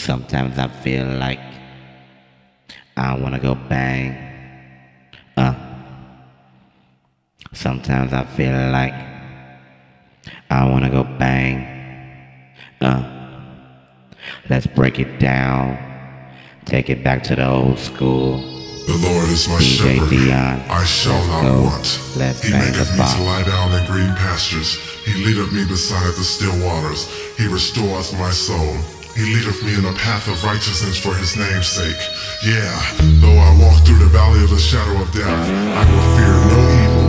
Sometimes I feel like I want to go bang. Uh, sometimes I feel like I want to go bang. Uh, let's break it down. Take it back to the old school. The Lord is my DJ shepherd. Dion. I shall not go. want. Let's he maketh me to lie down in green pastures. He leadeth me beside the still waters. He restores my soul. He leadeth me in a path of righteousness for his name's sake. Yeah, though I walk through the valley of the shadow of death, I will fear no evil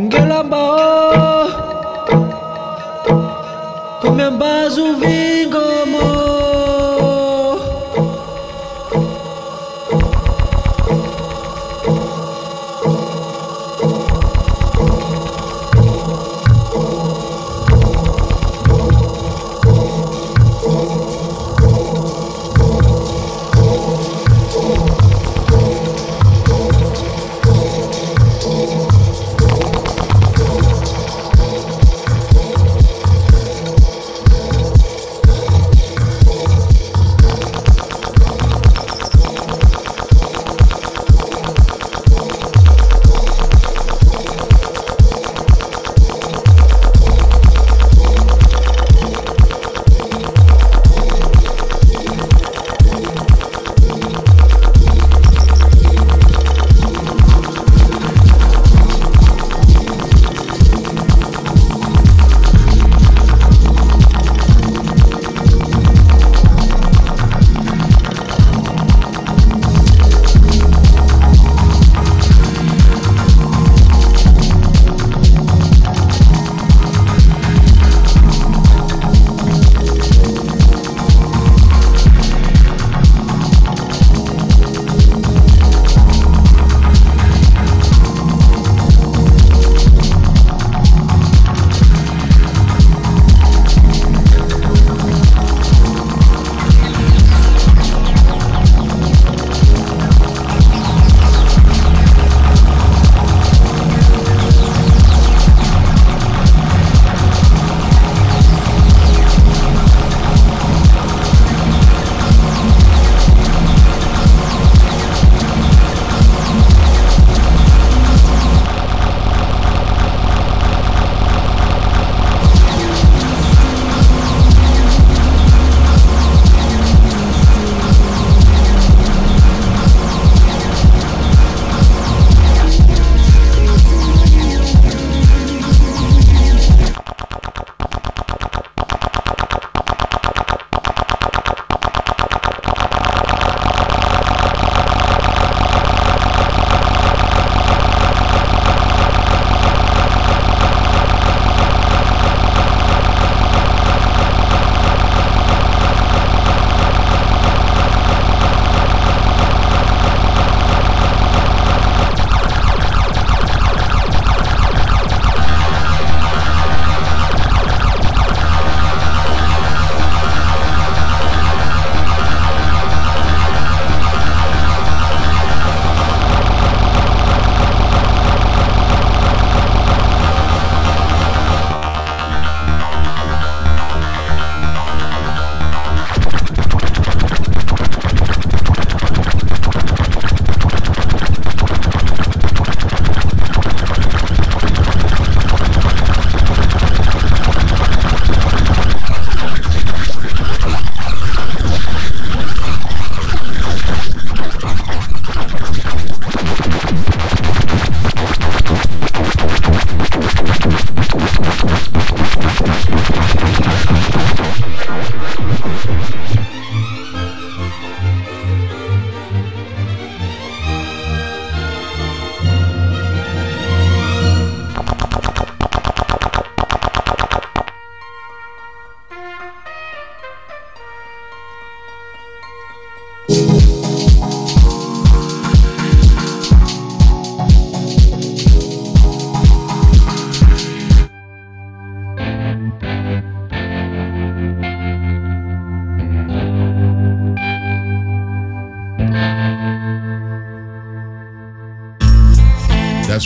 ngelamba o. Komembazuvingomo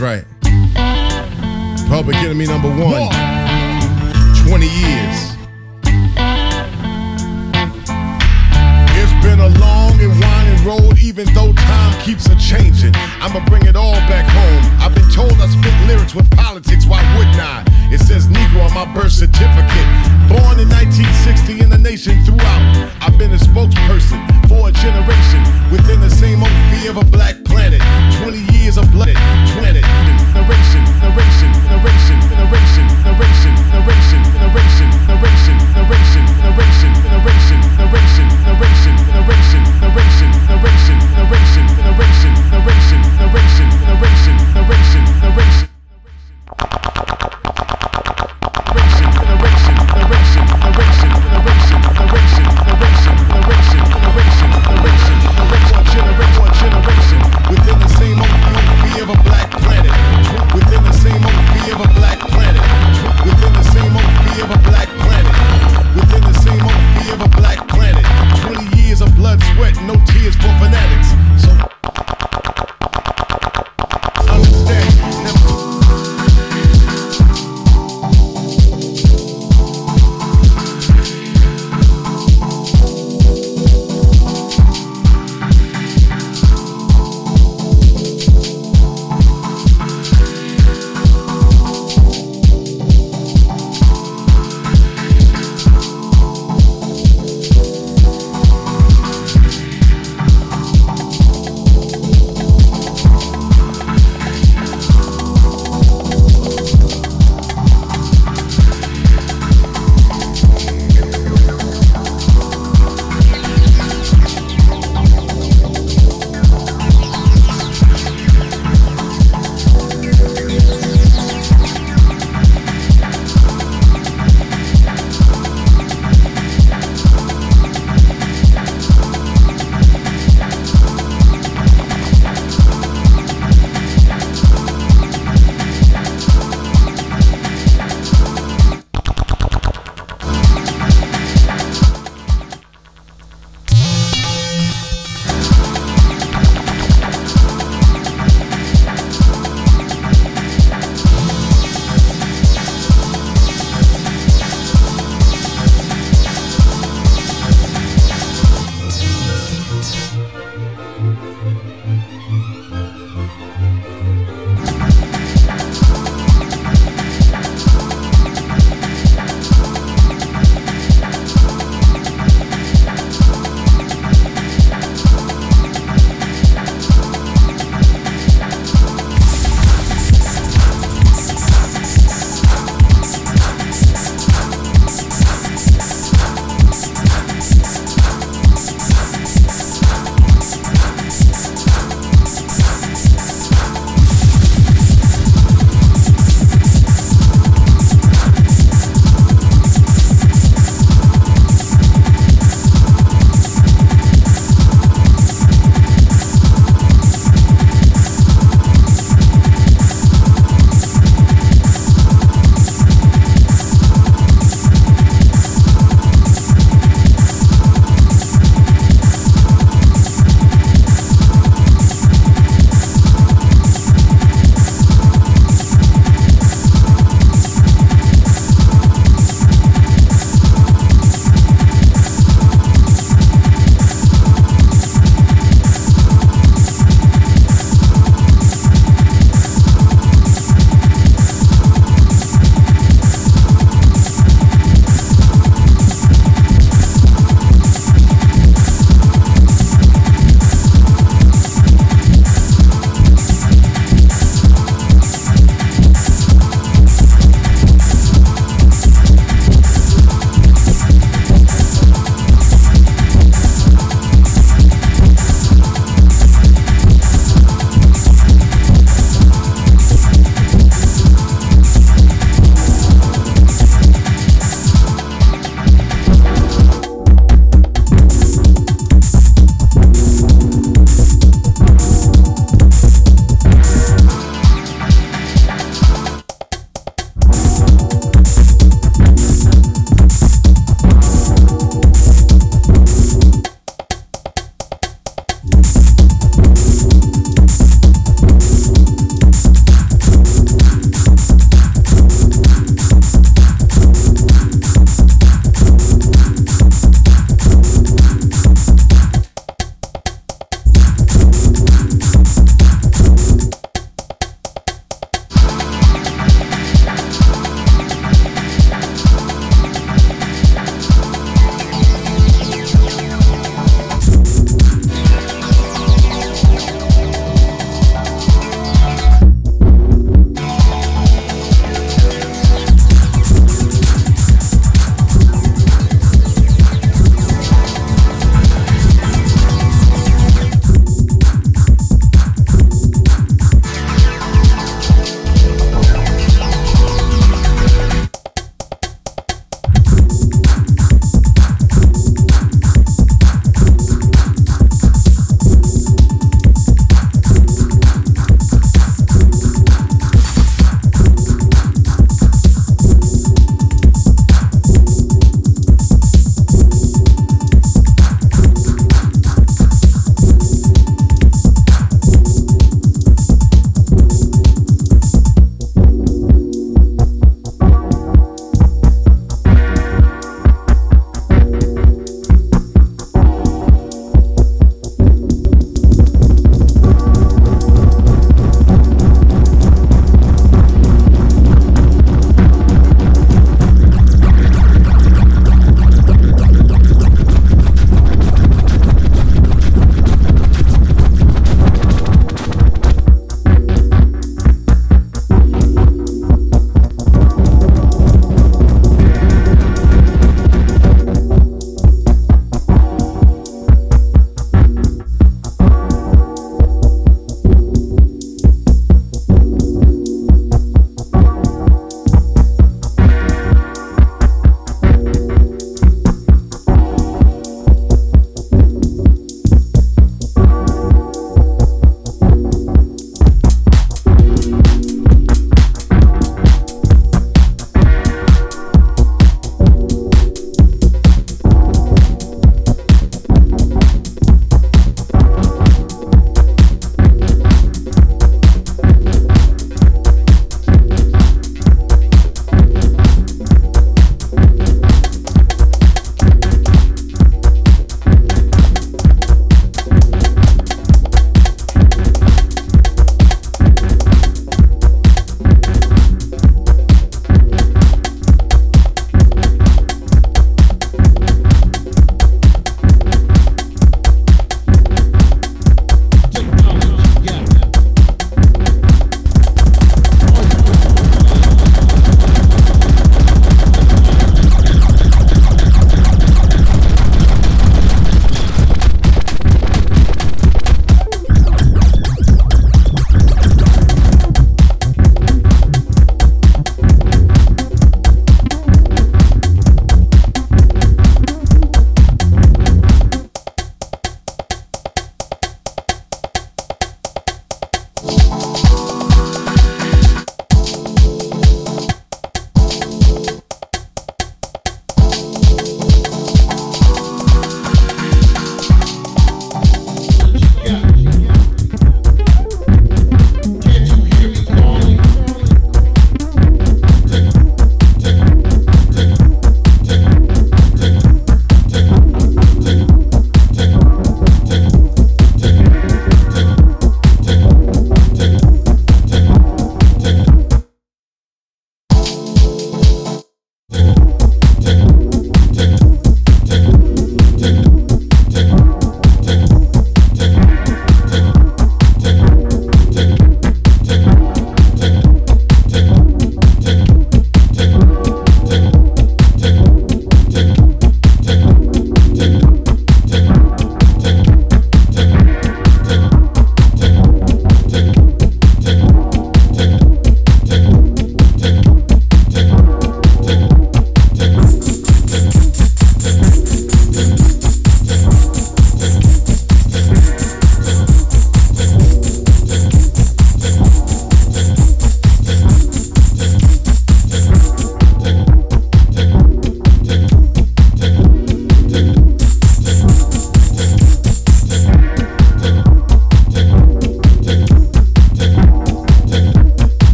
right.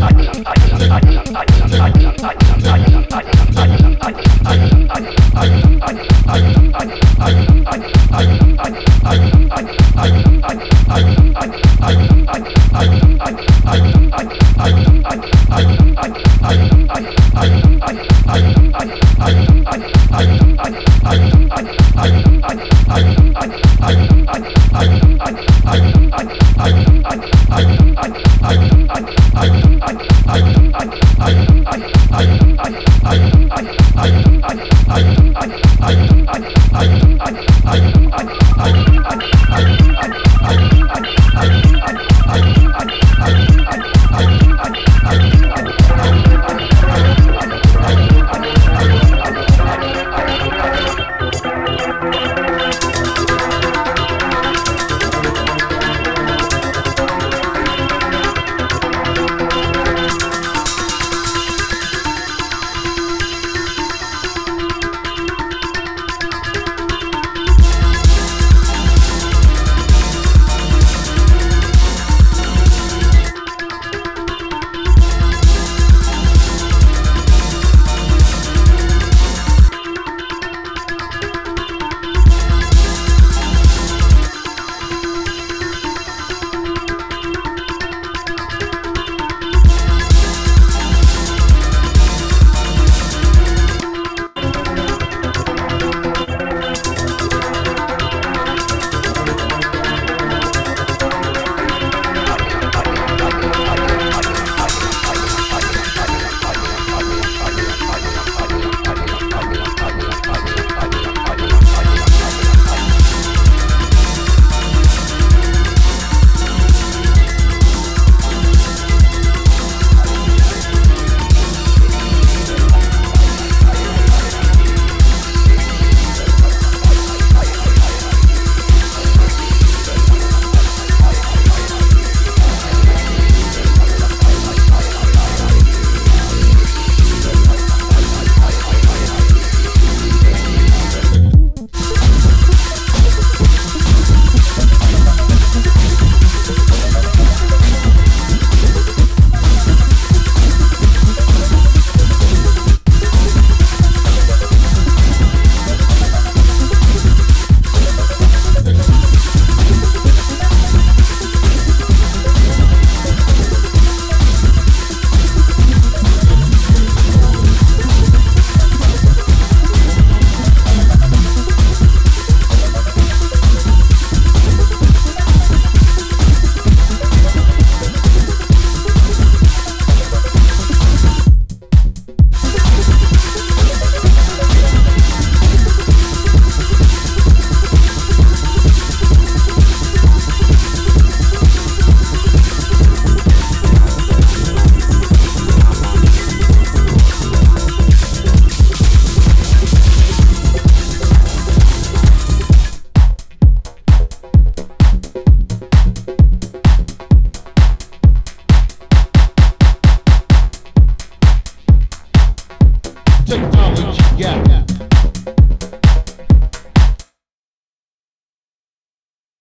タイムズ&タイムズ&タイムズ&タイムズ&タイムズ&タイムズ&タイムズ!